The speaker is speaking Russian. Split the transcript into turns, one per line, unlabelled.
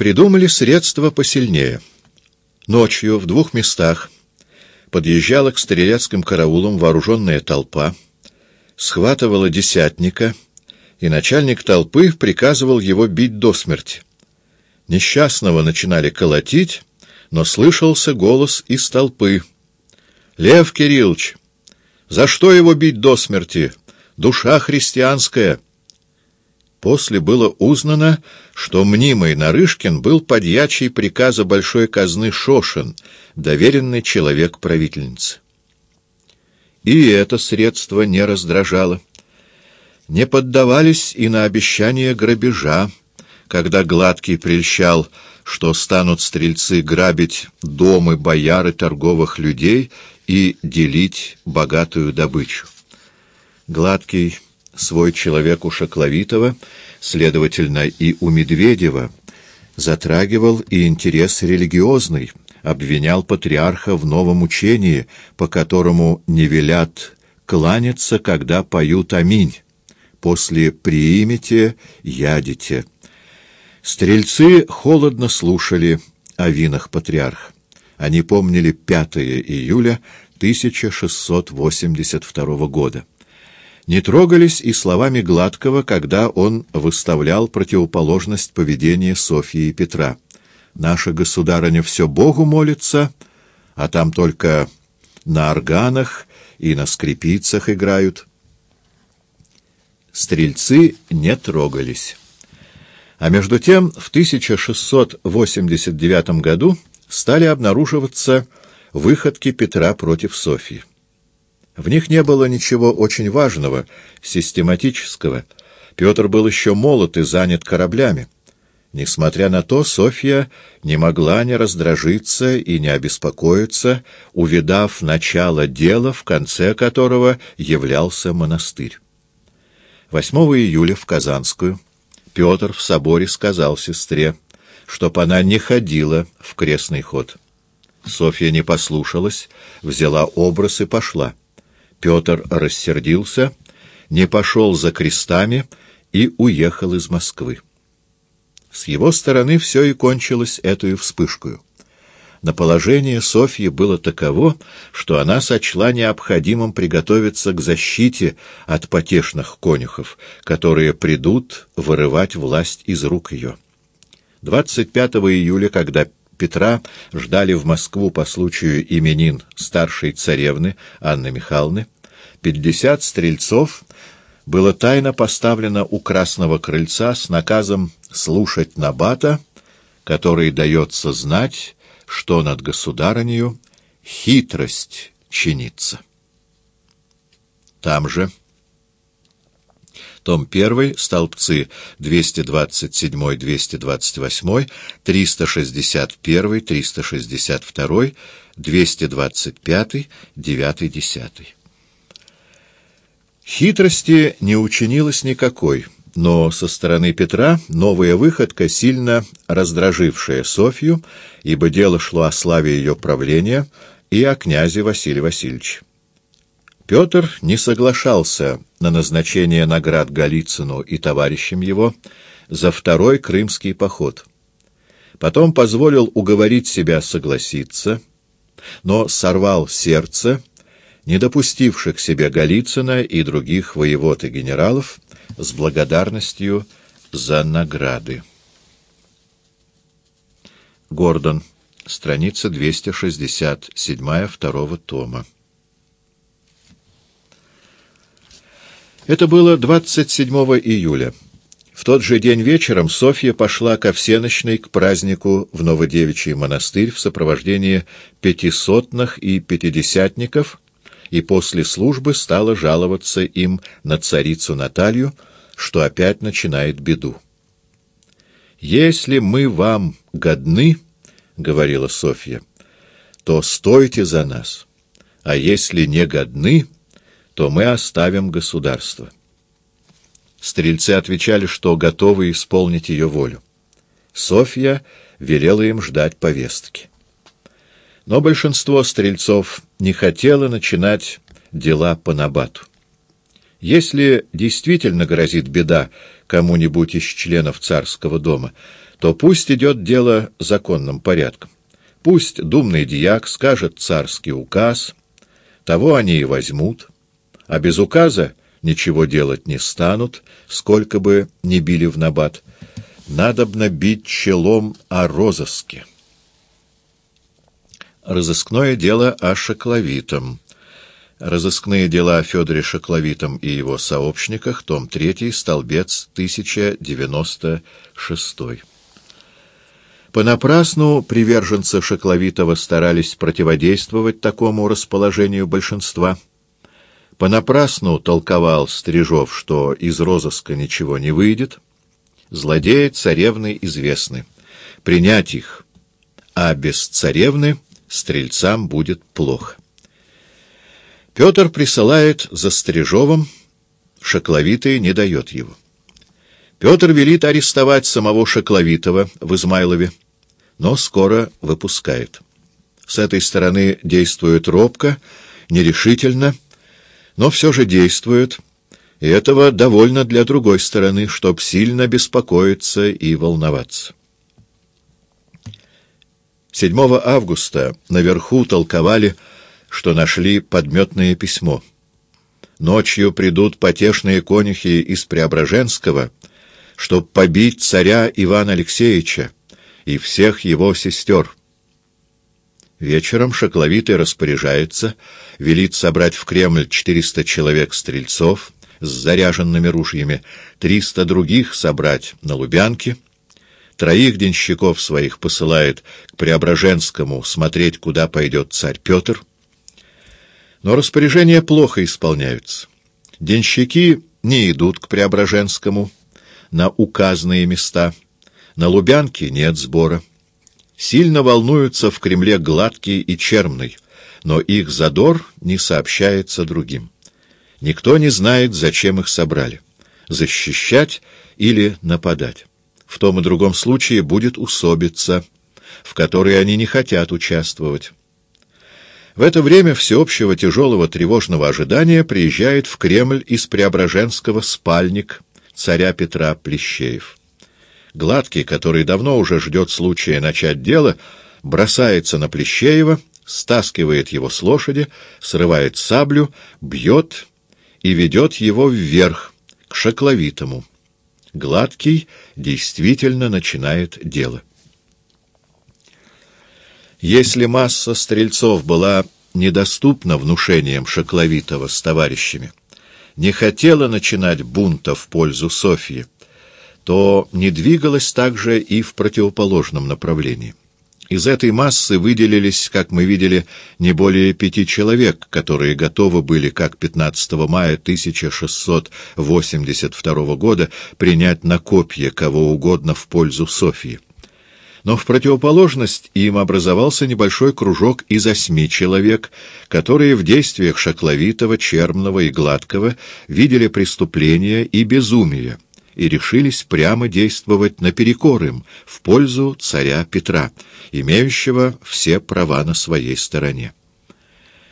Придумали средства посильнее. Ночью в двух местах подъезжала к стрелецким караулам вооруженная толпа, схватывала десятника, и начальник толпы приказывал его бить до смерти. Несчастного начинали колотить, но слышался голос из толпы. «Лев Кириллович, за что его бить до смерти? Душа христианская!» После было узнано, что мнимый Нарышкин был подьячий приказа большой казны Шошин, доверенный человек правительницы. И это средство не раздражало. Не поддавались и на обещание грабежа, когда Гладкий прельщал, что станут стрельцы грабить домы бояр и торговых людей и делить богатую добычу. Гладкий, свой человек у Шакловитова, следовательно, и у Медведева, затрагивал и интерес религиозный, обвинял патриарха в новом учении, по которому не велят кланяться, когда поют «Аминь». После «приимите, ядите». Стрельцы холодно слушали о винах патриарха. Они помнили 5 июля 1682 года. Не трогались и словами Гладкого, когда он выставлял противоположность поведения Софьи и Петра. «Наша государыня все Богу молится, а там только на органах и на скрипицах играют». Стрельцы не трогались. А между тем в 1689 году стали обнаруживаться выходки Петра против Софьи. В них не было ничего очень важного, систематического. Петр был еще молод и занят кораблями. Несмотря на то, Софья не могла не раздражиться и не обеспокоиться, увидав начало дела, в конце которого являлся монастырь. 8 июля в Казанскую Петр в соборе сказал сестре, чтоб она не ходила в крестный ход. Софья не послушалась, взяла образ и пошла. Петр рассердился, не пошел за крестами и уехал из Москвы. С его стороны все и кончилось этой вспышкой. На положение Софьи было таково, что она сочла необходимым приготовиться к защите от потешных конюхов, которые придут вырывать власть из рук ее. 25 июля, когда Петра ждали в Москву по случаю именин старшей царевны Анны Михайловны, пятьдесят стрельцов было тайно поставлено у Красного Крыльца с наказом слушать Набата, который дается знать, что над государынею хитрость чинится. Там же том 1, столбцы 227-228, 361, 362, 225, 9-10. Хитрости не учинилось никакой, но со стороны Петра новая выходка, сильно раздражившая Софью, ибо дело шло о славе ее правления и о князе Василии Васильевиче. Петр не соглашался на назначение наград Голицыну и товарищам его за второй крымский поход. Потом позволил уговорить себя согласиться, но сорвал сердце, не допустивших себе Голицына и других воевод и генералов, с благодарностью за награды. Гордон. Страница 267 второго тома. Это было 27 июля. В тот же день вечером Софья пошла ко всеночной к празднику в Новодевичий монастырь в сопровождении пятисотных и пятидесятников и после службы стала жаловаться им на царицу Наталью, что опять начинает беду. «Если мы вам годны, — говорила Софья, — то стойте за нас, а если не годны, — то мы оставим государство. Стрельцы отвечали, что готовы исполнить ее волю. Софья велела им ждать повестки. Но большинство стрельцов не хотело начинать дела по набату. Если действительно грозит беда кому-нибудь из членов царского дома, то пусть идет дело законным порядком. Пусть думный дьяк скажет царский указ, того они и возьмут, а без указа ничего делать не станут, сколько бы ни били в набат. Надобно бить челом о розыске. Разыскное дело о Шокловитом. Разыскные дела о Федоре Шокловитом и его сообщниках, том 3, столбец 1096. Понапрасну приверженцы Шокловитова старались противодействовать такому расположению большинства. Понапрасну толковал Стрижов, что из розыска ничего не выйдет. Злодеи царевны известны. Принять их, а без царевны стрельцам будет плохо. Петр присылает за Стрижовым, Шокловитый не дает его. Петр велит арестовать самого Шокловитова в Измайлове, но скоро выпускает. С этой стороны действует робко, нерешительно, но все же действует, и этого довольно для другой стороны, чтоб сильно беспокоиться и волноваться. 7 августа наверху толковали, что нашли подметное письмо. Ночью придут потешные конюхи из Преображенского, чтоб побить царя Ивана Алексеевича и всех его сестер. Вечером Шокловитый распоряжается, велит собрать в Кремль 400 человек стрельцов с заряженными ружьями, 300 других собрать на Лубянке, троих денщиков своих посылает к Преображенскому смотреть, куда пойдет царь Петр. Но распоряжения плохо исполняются. Денщики не идут к Преображенскому на указанные места, на Лубянке нет сбора. Сильно волнуются в Кремле Гладкий и Чермный, но их задор не сообщается другим. Никто не знает, зачем их собрали — защищать или нападать. В том и другом случае будет усобица, в которой они не хотят участвовать. В это время всеобщего тяжелого тревожного ожидания приезжает в Кремль из Преображенского спальник царя Петра Плещеев. Гладкий, который давно уже ждет случая начать дело, бросается на Плещеева, стаскивает его с лошади, срывает саблю, бьет и ведет его вверх, к Шокловитому. Гладкий действительно начинает дело. Если масса стрельцов была недоступна внушениям Шокловитова с товарищами, не хотела начинать бунта в пользу Софьи, то не двигалась также и в противоположном направлении. Из этой массы выделились, как мы видели, не более пяти человек, которые готовы были, как 15 мая 1682 года, принять на копье кого угодно в пользу Софьи. Но в противоположность им образовался небольшой кружок из восьми человек, которые в действиях Шакловитова, Чермного и Гладкого видели преступления и безумие и решились прямо действовать наперекор им, в пользу царя Петра, имеющего все права на своей стороне.